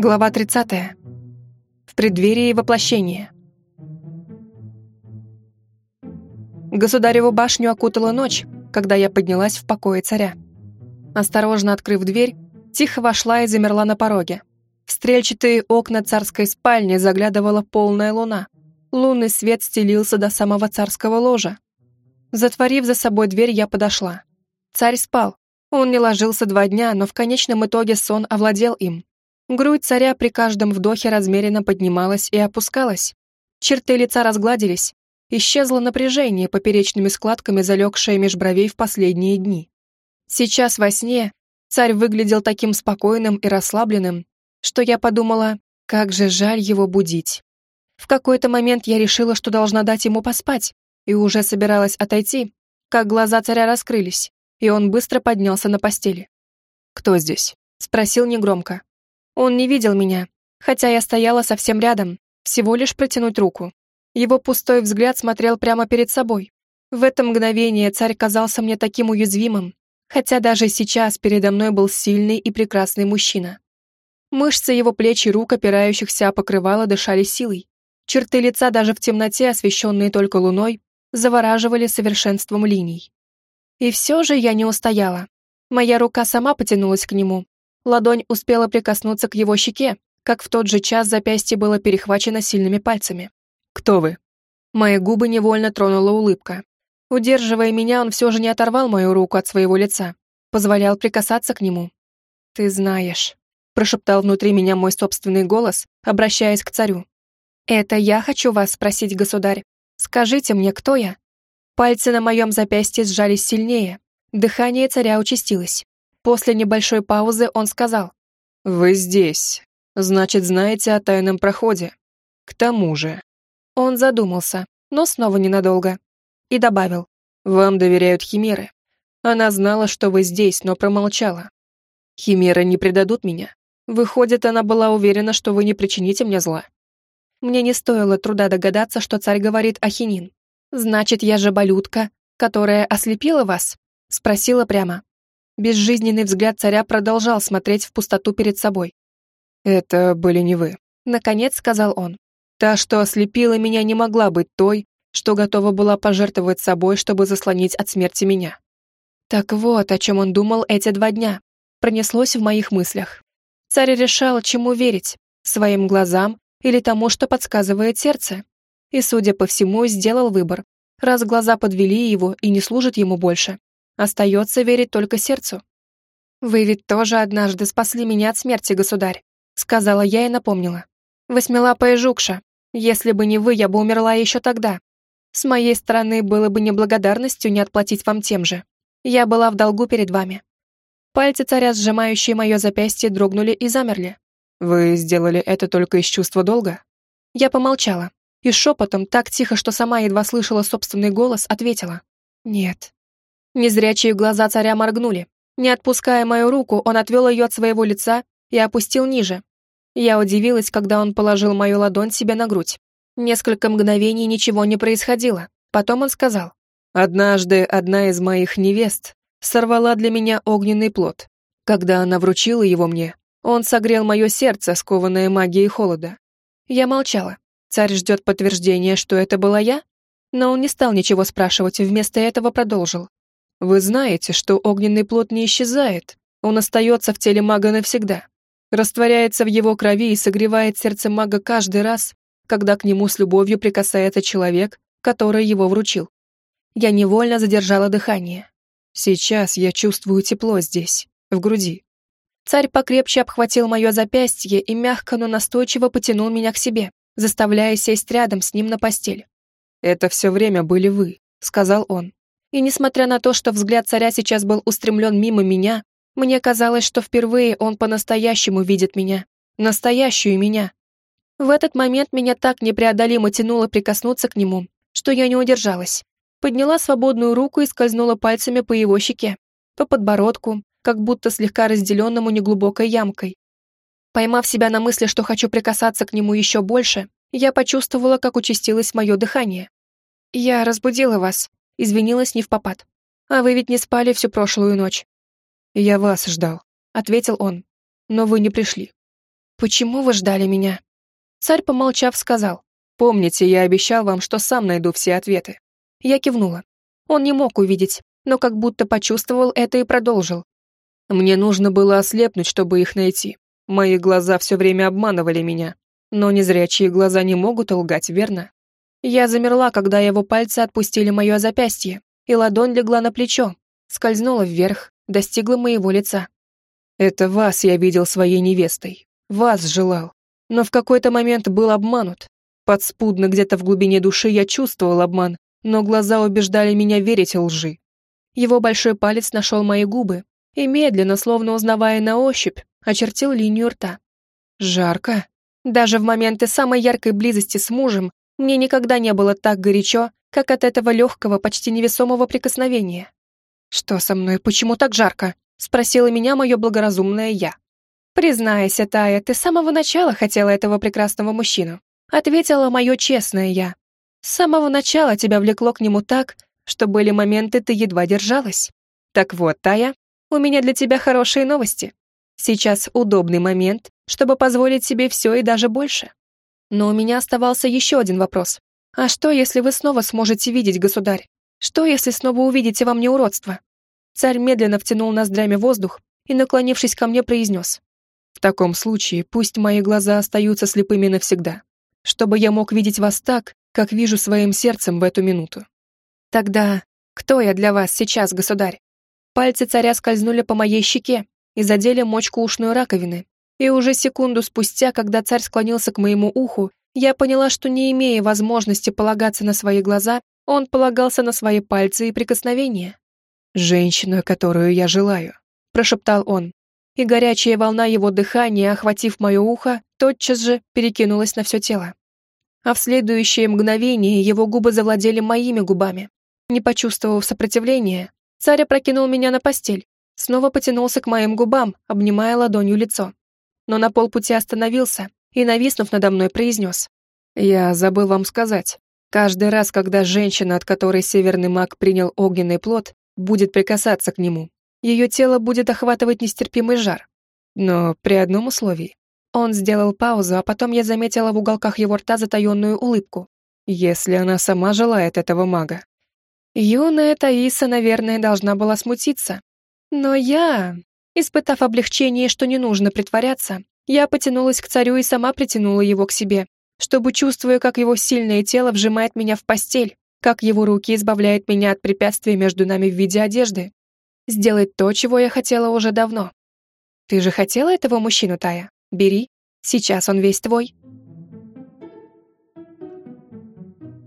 Глава 30. В преддверии воплощения. Государеву башню окутала ночь, когда я поднялась в покое царя. Осторожно открыв дверь, тихо вошла и замерла на пороге. В стрельчатые окна царской спальни заглядывала полная луна. Лунный свет стелился до самого царского ложа. Затворив за собой дверь, я подошла. Царь спал. Он не ложился два дня, но в конечном итоге сон овладел им. Грудь царя при каждом вдохе размеренно поднималась и опускалась. Черты лица разгладились. Исчезло напряжение, поперечными складками залегшее меж бровей в последние дни. Сейчас во сне царь выглядел таким спокойным и расслабленным, что я подумала, как же жаль его будить. В какой-то момент я решила, что должна дать ему поспать, и уже собиралась отойти, как глаза царя раскрылись, и он быстро поднялся на постели. «Кто здесь?» — спросил негромко. Он не видел меня, хотя я стояла совсем рядом, всего лишь протянуть руку. Его пустой взгляд смотрел прямо перед собой. В это мгновение царь казался мне таким уязвимым, хотя даже сейчас передо мной был сильный и прекрасный мужчина. Мышцы его плеч и рук, опирающихся о покрывало, дышали силой. Черты лица даже в темноте, освещенные только луной, завораживали совершенством линий. И все же я не устояла. Моя рука сама потянулась к нему, Ладонь успела прикоснуться к его щеке, как в тот же час запястье было перехвачено сильными пальцами. «Кто вы?» Мои губы невольно тронула улыбка. Удерживая меня, он все же не оторвал мою руку от своего лица, позволял прикасаться к нему. «Ты знаешь», — прошептал внутри меня мой собственный голос, обращаясь к царю. «Это я хочу вас спросить, государь. Скажите мне, кто я?» Пальцы на моем запястье сжались сильнее, дыхание царя участилось. После небольшой паузы он сказал. «Вы здесь. Значит, знаете о тайном проходе. К тому же...» Он задумался, но снова ненадолго. И добавил. «Вам доверяют химеры. Она знала, что вы здесь, но промолчала. Химеры не предадут меня. Выходит, она была уверена, что вы не причините мне зла. Мне не стоило труда догадаться, что царь говорит о хинин. Значит, я же болютка, которая ослепила вас? Спросила прямо. Безжизненный взгляд царя продолжал смотреть в пустоту перед собой. «Это были не вы», — наконец сказал он. «Та, что ослепила меня, не могла быть той, что готова была пожертвовать собой, чтобы заслонить от смерти меня». Так вот, о чем он думал эти два дня. Пронеслось в моих мыслях. Царь решал, чему верить, своим глазам или тому, что подсказывает сердце. И, судя по всему, сделал выбор, раз глаза подвели его и не служат ему больше. Остается верить только сердцу. «Вы ведь тоже однажды спасли меня от смерти, государь», сказала я и напомнила. «Восьмилапая жукша. Если бы не вы, я бы умерла еще тогда. С моей стороны было бы неблагодарностью не отплатить вам тем же. Я была в долгу перед вами». Пальцы царя, сжимающие мое запястье, дрогнули и замерли. «Вы сделали это только из чувства долга?» Я помолчала и шепотом, так тихо, что сама едва слышала собственный голос, ответила. «Нет, Незрячие глаза царя моргнули. Не отпуская мою руку, он отвел ее от своего лица и опустил ниже. Я удивилась, когда он положил мою ладонь себе на грудь. Несколько мгновений ничего не происходило. Потом он сказал. «Однажды одна из моих невест сорвала для меня огненный плод. Когда она вручила его мне, он согрел мое сердце, скованное магией холода. Я молчала. Царь ждет подтверждения, что это была я? Но он не стал ничего спрашивать, вместо этого продолжил. Вы знаете, что огненный плод не исчезает, он остается в теле мага навсегда, растворяется в его крови и согревает сердце мага каждый раз, когда к нему с любовью прикасается человек, который его вручил. Я невольно задержала дыхание. Сейчас я чувствую тепло здесь, в груди. Царь покрепче обхватил мое запястье и мягко, но настойчиво потянул меня к себе, заставляя сесть рядом с ним на постель. «Это все время были вы», — сказал он. И несмотря на то, что взгляд царя сейчас был устремлен мимо меня, мне казалось, что впервые он по-настоящему видит меня. Настоящую меня. В этот момент меня так непреодолимо тянуло прикоснуться к нему, что я не удержалась. Подняла свободную руку и скользнула пальцами по его щеке, по подбородку, как будто слегка разделенному неглубокой ямкой. Поймав себя на мысли, что хочу прикасаться к нему еще больше, я почувствовала, как участилось мое дыхание. «Я разбудила вас», извинилась не в попад. «А вы ведь не спали всю прошлую ночь?» «Я вас ждал», — ответил он. «Но вы не пришли». «Почему вы ждали меня?» Царь, помолчав, сказал. «Помните, я обещал вам, что сам найду все ответы». Я кивнула. Он не мог увидеть, но как будто почувствовал это и продолжил. «Мне нужно было ослепнуть, чтобы их найти. Мои глаза все время обманывали меня. Но незрячие глаза не могут лгать, верно?» Я замерла, когда его пальцы отпустили мое запястье, и ладонь легла на плечо, скользнула вверх, достигла моего лица. «Это вас я видел своей невестой. Вас желал. Но в какой-то момент был обманут. Подспудно где-то в глубине души я чувствовал обман, но глаза убеждали меня верить лжи. Его большой палец нашел мои губы и медленно, словно узнавая на ощупь, очертил линию рта. Жарко. Даже в моменты самой яркой близости с мужем мне никогда не было так горячо, как от этого легкого, почти невесомого прикосновения. «Что со мной? Почему так жарко?» — спросила меня мое благоразумное «я». «Признайся, Тая, ты с самого начала хотела этого прекрасного мужчину», — ответила мое честное «я». «С самого начала тебя влекло к нему так, что были моменты, ты едва держалась. Так вот, Тая, у меня для тебя хорошие новости. Сейчас удобный момент, чтобы позволить себе все и даже больше. Но у меня оставался еще один вопрос. А что, если вы снова сможете видеть, государь? Что, если снова увидите во мне уродство? Царь медленно втянул ноздрями воздух и, наклонившись ко мне, произнес. В таком случае пусть мои глаза остаются слепыми навсегда, чтобы я мог видеть вас так, как вижу своим сердцем в эту минуту. Тогда кто я для вас сейчас, государь? Пальцы царя скользнули по моей щеке и задели мочку ушной раковины, и уже секунду спустя, когда царь склонился к моему уху, я поняла, что не имея возможности полагаться на свои глаза, он полагался на свои пальцы и прикосновения. «Женщина, которую я желаю», — прошептал он, и горячая волна его дыхания, охватив мое ухо, тотчас же перекинулась на все тело. А в следующее мгновение его губы завладели моими губами. Не почувствовав сопротивления, царь опрокинул меня на постель, снова потянулся к моим губам, обнимая ладонью лицо. Но на полпути остановился и, нависнув надо мной, произнес. «Я забыл вам сказать. Каждый раз, когда женщина, от которой северный маг принял огненный плод, будет прикасаться к нему, ее тело будет охватывать нестерпимый жар. Но при одном условии. Он сделал паузу, а потом я заметила в уголках его рта затаенную улыбку. Если она сама желает этого мага. Юная Таиса, наверное, должна была смутиться. Но я, испытав облегчение, что не нужно притворяться, я потянулась к царю и сама притянула его к себе, чтобы, чувствуя, как его сильное тело вжимает меня в постель, как его руки избавляют меня от препятствия между нами в виде одежды. Сделать то, чего я хотела уже давно. Ты же хотела этого мужчину, Тая? Бери. Сейчас он весь твой.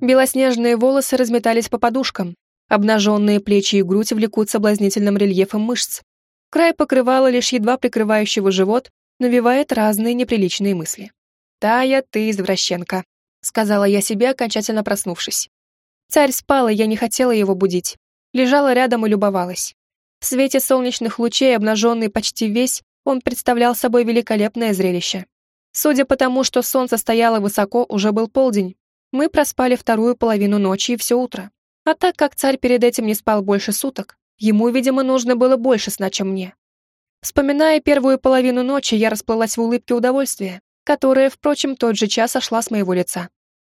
Белоснежные волосы разметались по подушкам. Обнаженные плечи и грудь влекут соблазнительным рельефом мышц. Край покрывала лишь едва прикрывающего живот, навевает разные неприличные мысли. «Тая, ты извращенка», — сказала я себе, окончательно проснувшись. Царь спал, и я не хотела его будить. Лежала рядом и любовалась. В свете солнечных лучей, обнаженный почти весь, он представлял собой великолепное зрелище. Судя по тому, что солнце стояло высоко, уже был полдень. Мы проспали вторую половину ночи и все утро. А так как царь перед этим не спал больше суток, ему, видимо, нужно было больше сна, чем мне. Вспоминая первую половину ночи, я расплылась в улыбке удовольствия которая, впрочем, тот же час сошла с моего лица.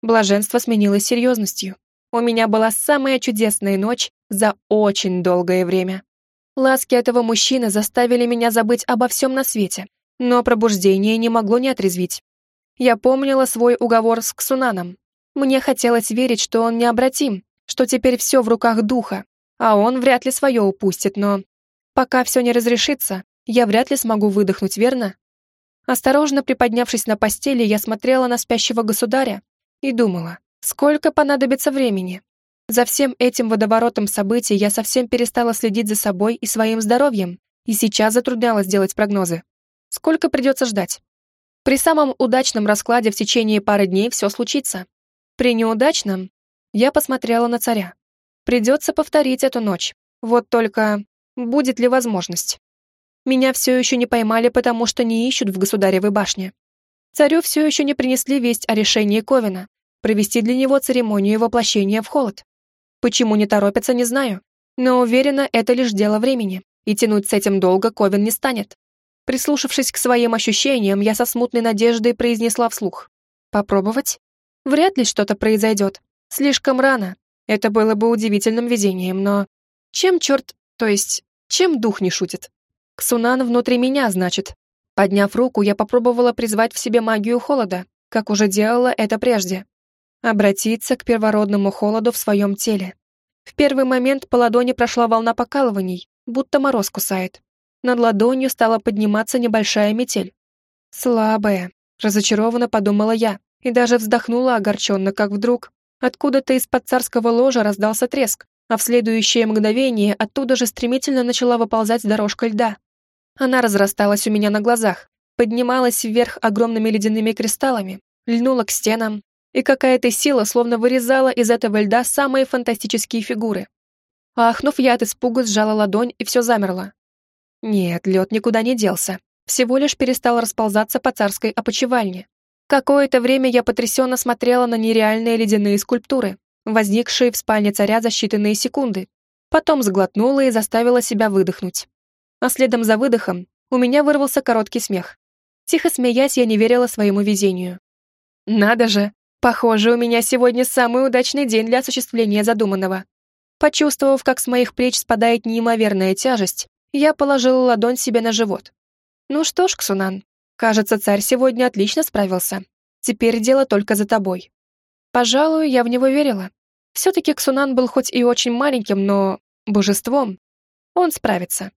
Блаженство сменилось серьезностью. У меня была самая чудесная ночь за очень долгое время. Ласки этого мужчины заставили меня забыть обо всем на свете, но пробуждение не могло не отрезвить. Я помнила свой уговор с Ксунаном. Мне хотелось верить, что он необратим, что теперь все в руках духа, а он вряд ли свое упустит, но... Пока все не разрешится, я вряд ли смогу выдохнуть, верно? Осторожно приподнявшись на постели, я смотрела на спящего государя и думала, сколько понадобится времени. За всем этим водоворотом событий я совсем перестала следить за собой и своим здоровьем, и сейчас затруднялась делать прогнозы. Сколько придется ждать? При самом удачном раскладе в течение пары дней все случится. При неудачном я посмотрела на царя. Придется повторить эту ночь. Вот только будет ли возможность? Меня все еще не поймали, потому что не ищут в государевой башне. Царю все еще не принесли весть о решении Ковина, провести для него церемонию воплощения в холод. Почему не торопятся, не знаю, но уверена, это лишь дело времени, и тянуть с этим долго Ковин не станет. Прислушавшись к своим ощущениям, я со смутной надеждой произнесла вслух. «Попробовать? Вряд ли что-то произойдет. Слишком рано. Это было бы удивительным везением, но... Чем черт, то есть, чем дух не шутит? Ксунан внутри меня, значит. Подняв руку, я попробовала призвать в себе магию холода, как уже делала это прежде. Обратиться к первородному холоду в своем теле. В первый момент по ладони прошла волна покалываний, будто мороз кусает. Над ладонью стала подниматься небольшая метель. Слабая, разочарованно подумала я, и даже вздохнула огорченно, как вдруг откуда-то из-под царского ложа раздался треск, а в следующее мгновение оттуда же стремительно начала выползать дорожка льда. Она разрасталась у меня на глазах, поднималась вверх огромными ледяными кристаллами, льнула к стенам, и какая-то сила словно вырезала из этого льда самые фантастические фигуры. Ахнув, я от испуга сжала ладонь, и все замерло. Нет, лед никуда не делся, всего лишь перестал расползаться по царской опочивальне. Какое-то время я потрясенно смотрела на нереальные ледяные скульптуры, возникшие в спальне царя за считанные секунды. Потом сглотнула и заставила себя выдохнуть. А следом за выдохом у меня вырвался короткий смех. Тихо смеясь, я не верила своему везению. Надо же, похоже, у меня сегодня самый удачный день для осуществления задуманного. Почувствовав, как с моих плеч спадает неимоверная тяжесть, я положила ладонь себе на живот. Ну что ж, Ксунан, кажется, царь сегодня отлично справился. Теперь дело только за тобой. Пожалуй, я в него верила. Все-таки Ксунан был хоть и очень маленьким, но божеством. Он справится.